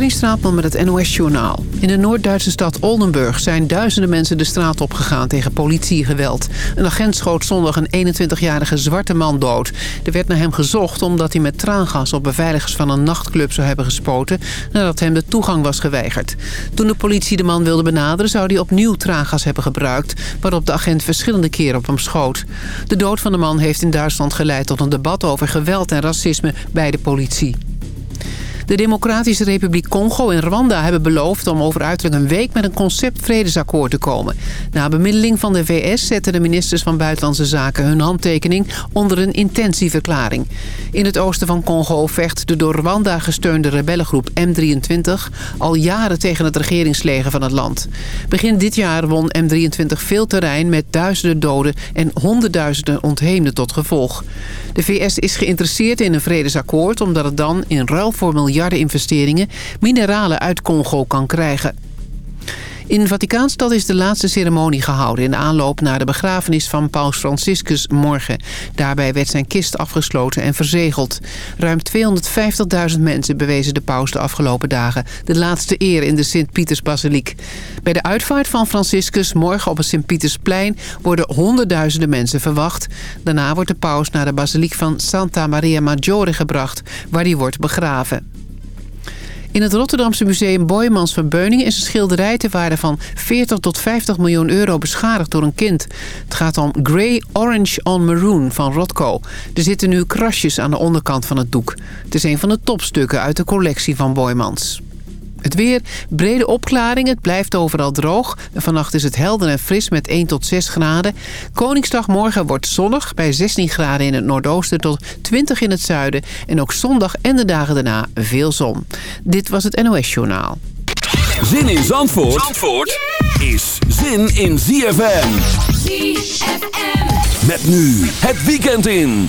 Katrien Straatman met het NOS-journaal. In de Noord-Duitse stad Oldenburg zijn duizenden mensen de straat opgegaan tegen politiegeweld. Een agent schoot zondag een 21-jarige zwarte man dood. Er werd naar hem gezocht omdat hij met traangas op beveiligers van een nachtclub zou hebben gespoten... nadat hem de toegang was geweigerd. Toen de politie de man wilde benaderen zou hij opnieuw traangas hebben gebruikt... waarop de agent verschillende keren op hem schoot. De dood van de man heeft in Duitsland geleid tot een debat over geweld en racisme bij de politie. De Democratische Republiek Congo en Rwanda hebben beloofd om over uiterlijk een week met een concept-vredesakkoord te komen. Na bemiddeling van de VS zetten de ministers van Buitenlandse Zaken hun handtekening onder een intentieverklaring. In het oosten van Congo vecht de door Rwanda gesteunde rebellengroep M23 al jaren tegen het regeringsleger van het land. Begin dit jaar won M23 veel terrein met duizenden doden en honderdduizenden ontheemden tot gevolg. De VS is geïnteresseerd in een vredesakkoord omdat het dan in ruil voor miljarden investeringen mineralen uit Congo kan krijgen. In Vaticaanstad is de laatste ceremonie gehouden... in de aanloop naar de begrafenis van paus Franciscus morgen. Daarbij werd zijn kist afgesloten en verzegeld. Ruim 250.000 mensen bewezen de paus de afgelopen dagen... de laatste eer in de Sint-Pietersbasiliek. Bij de uitvaart van Franciscus morgen op het Sint-Pietersplein... worden honderdduizenden mensen verwacht. Daarna wordt de paus naar de basiliek van Santa Maria Maggiore gebracht... waar hij wordt begraven. In het Rotterdamse museum Boijmans van Beuningen is een schilderij ter waarde van 40 tot 50 miljoen euro beschadigd door een kind. Het gaat om Grey Orange on Maroon van Rothko. Er zitten nu krasjes aan de onderkant van het doek. Het is een van de topstukken uit de collectie van Boijmans. Het weer, brede opklaring, het blijft overal droog. Vannacht is het helder en fris met 1 tot 6 graden. Koningsdag morgen wordt zonnig bij 16 graden in het noordoosten tot 20 in het zuiden. En ook zondag en de dagen daarna veel zon. Dit was het NOS Journaal. Zin in Zandvoort, Zandvoort is zin in ZFM. ZFM. Met nu het weekend in.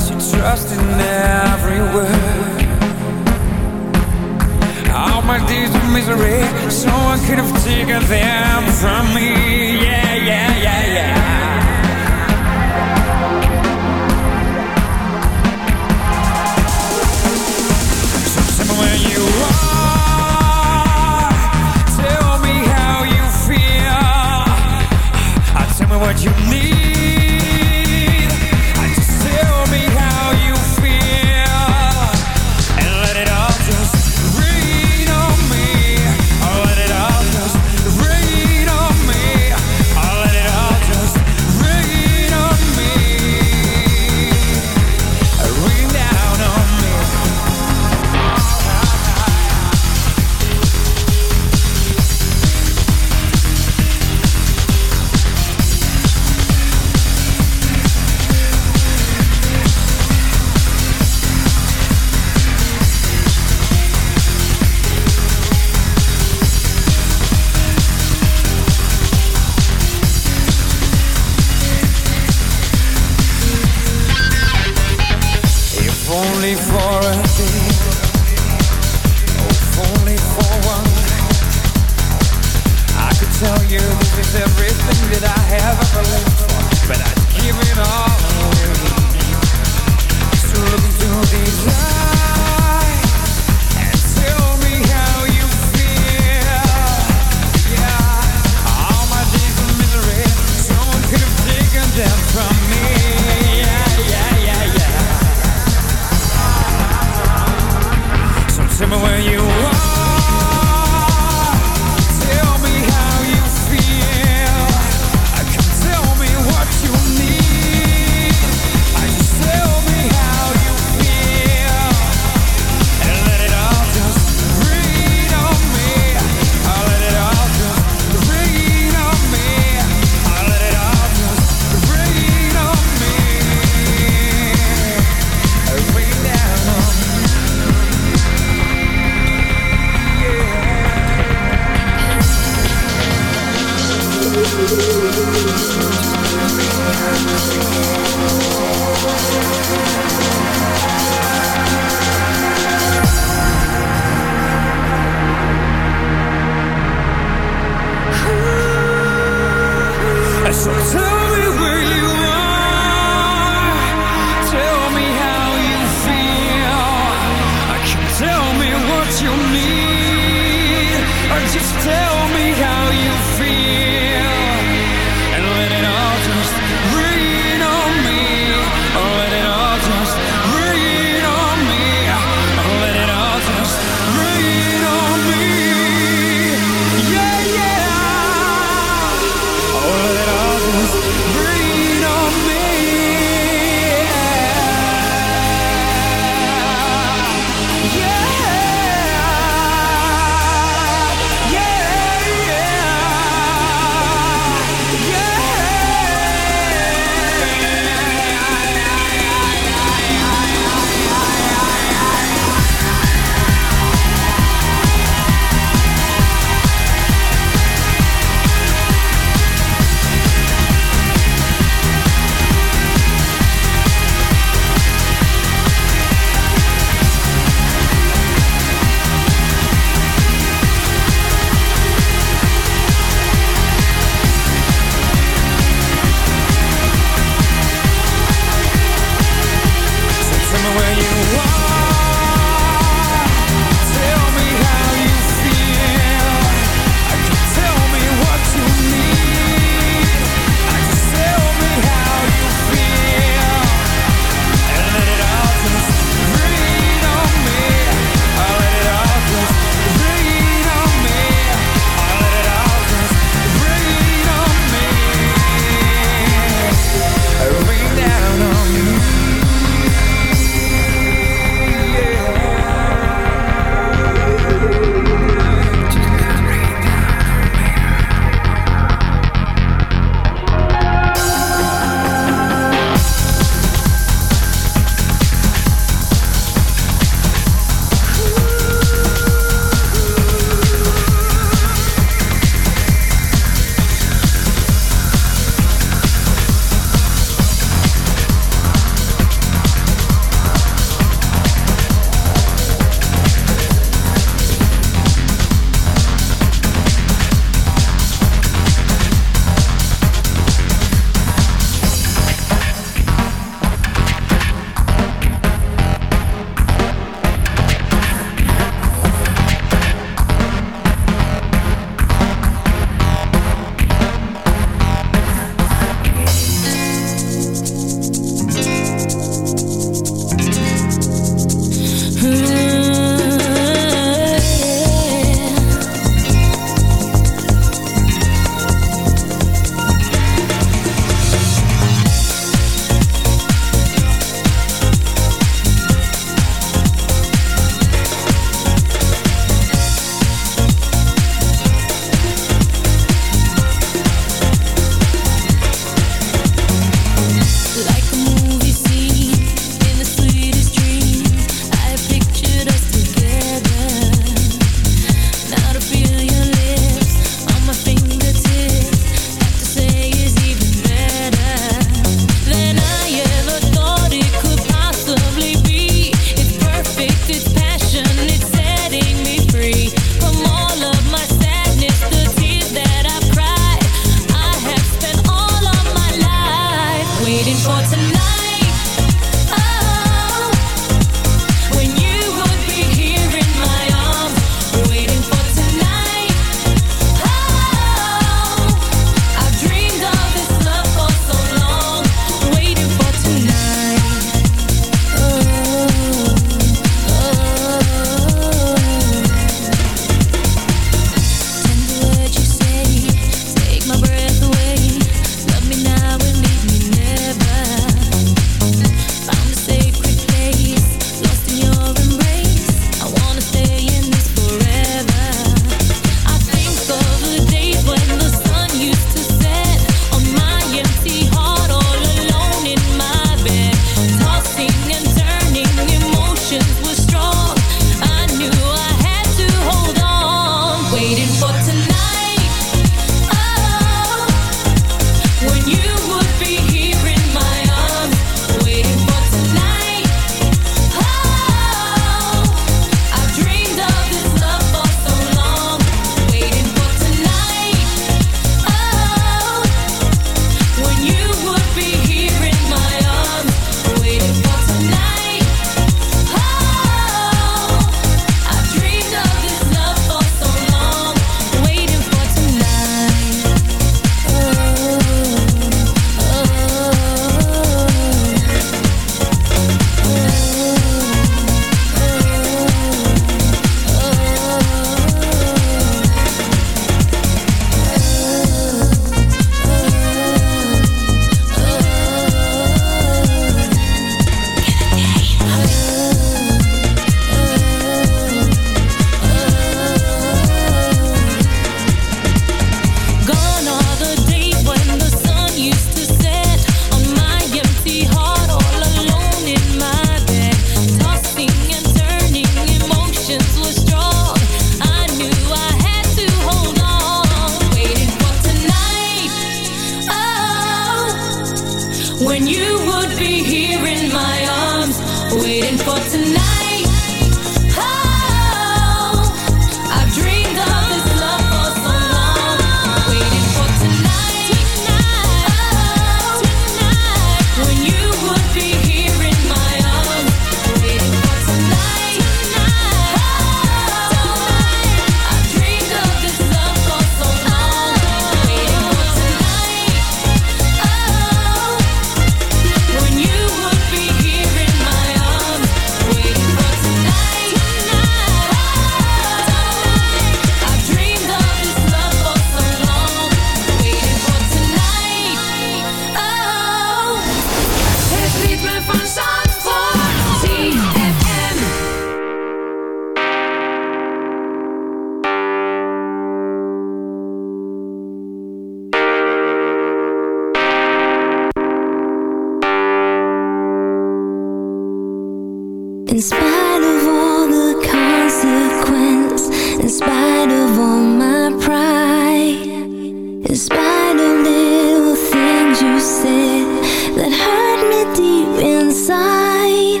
Start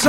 She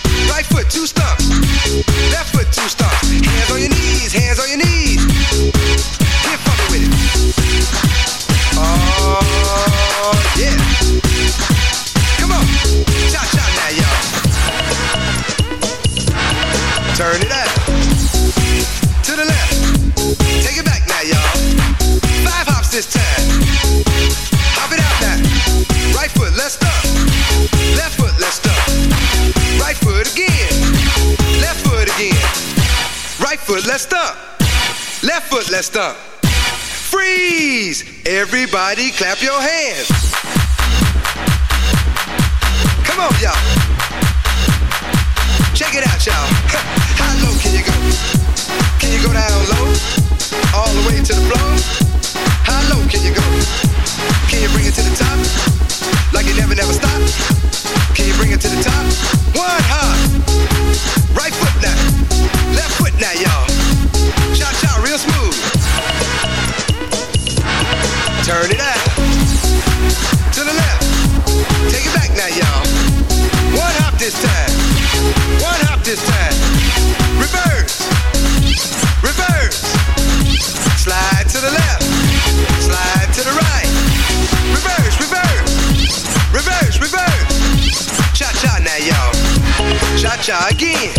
Right foot, two stumps. Left foot, two stumps. Hands on your knees, hands on your knees. With it. Oh, yeah. Come on. Cha cha now, y'all. Turn it out. To the left. Take it back now, y'all. Five hops this time. Foot again. Left foot again. Right foot, let's stomp. Left foot, let's stomp. Freeze! Everybody clap your hands. Come on, y'all. Check it out, y'all. How low can you go? Can you go down low? All the way to the floor? How low can you go? Can you bring it to the top? Like it never, never stop? Can you bring it to the top? One hop. Right foot now. Left foot now, y'all. Real smooth. Turn it out. To the left. Take it back now, y'all. One hop this time. One hop this time. Cha cha again.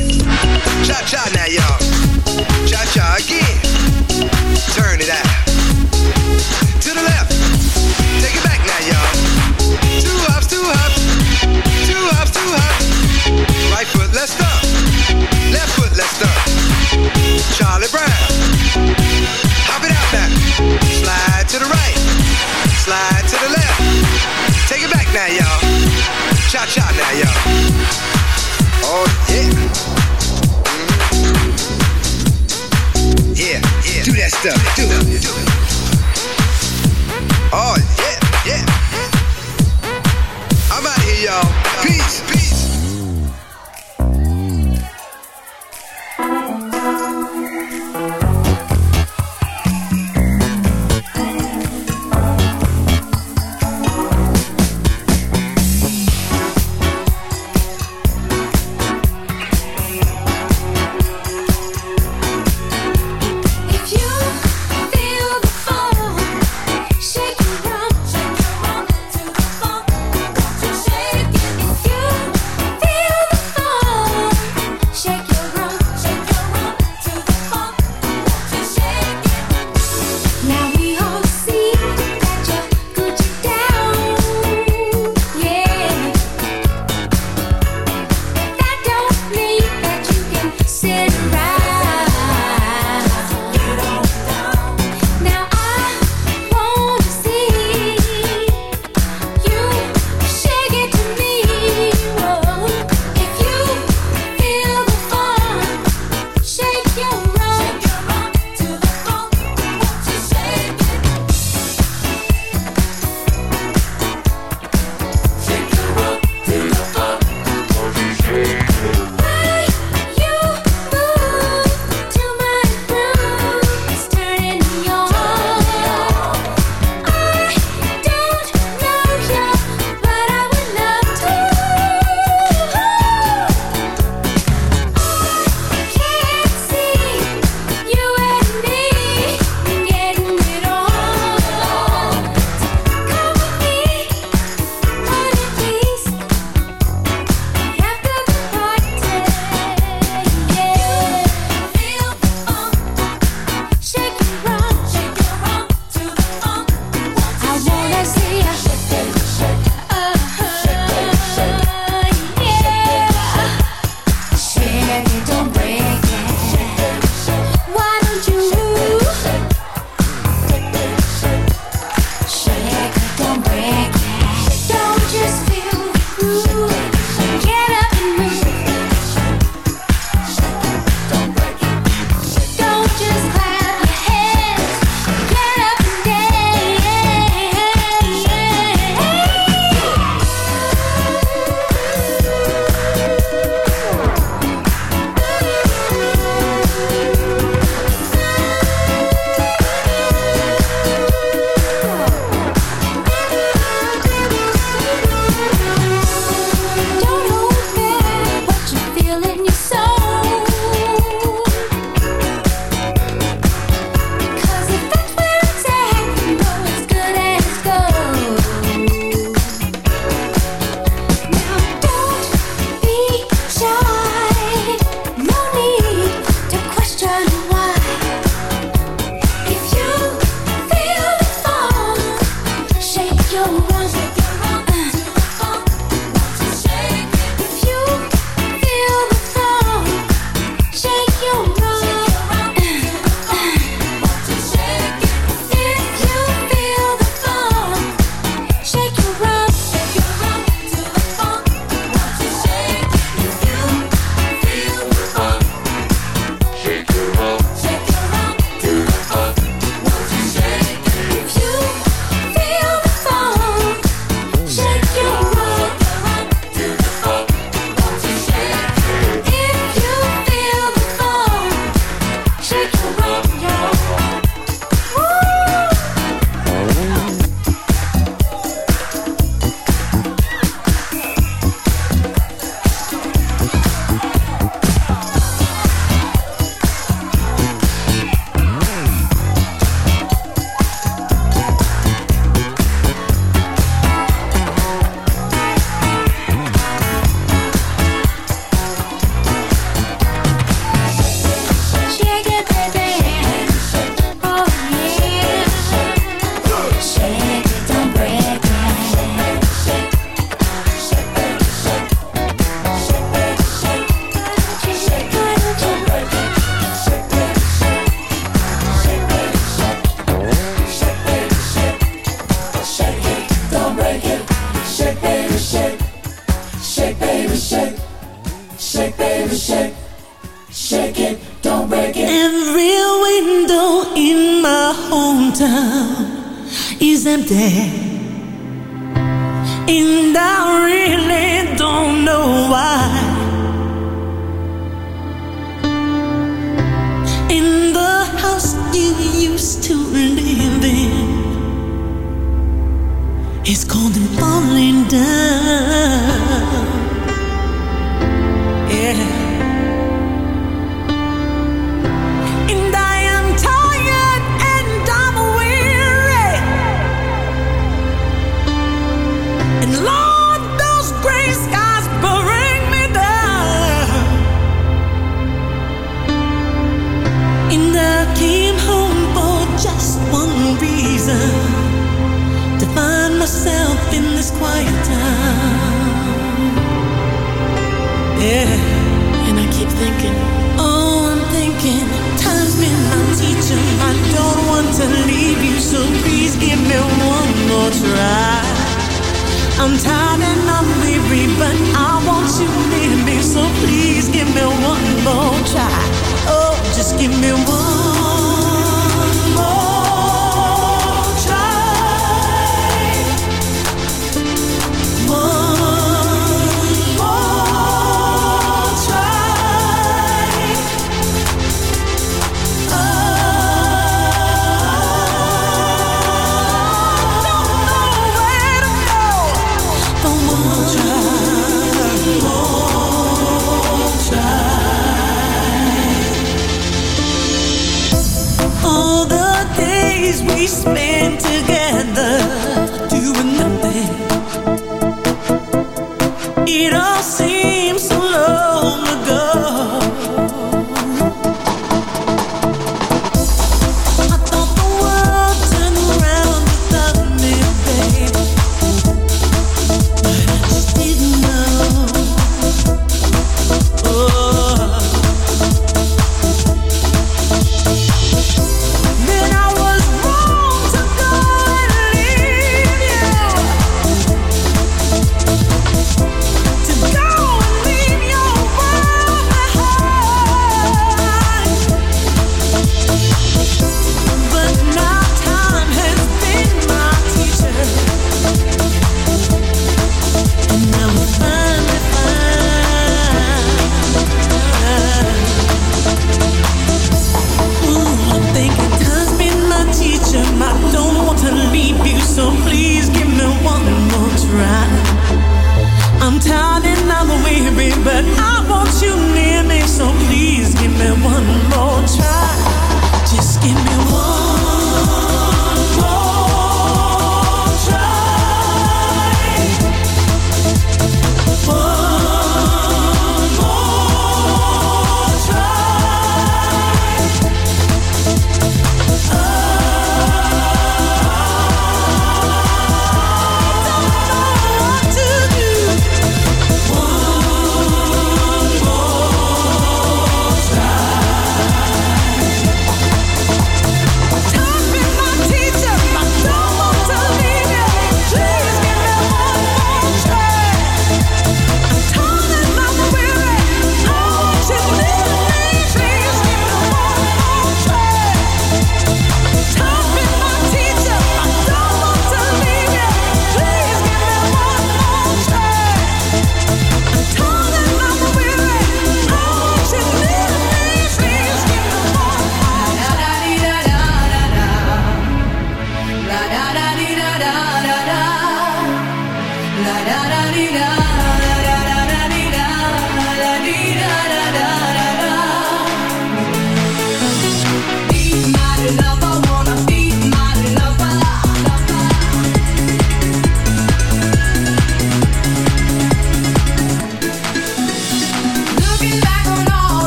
Cha cha now, y'all. Cha cha again. Turn it out. To the left. Take it back now, y'all. Two hops, two hops. Two hops, two hops. Right foot, let's stomp. Left foot, let's stomp. Charlie Brown. Hop it out now. Slide to the right. Slide to the left. Take it back now, y'all. Cha cha now, y'all. Oh, mm. Do that stuff. Do it. Do it. Is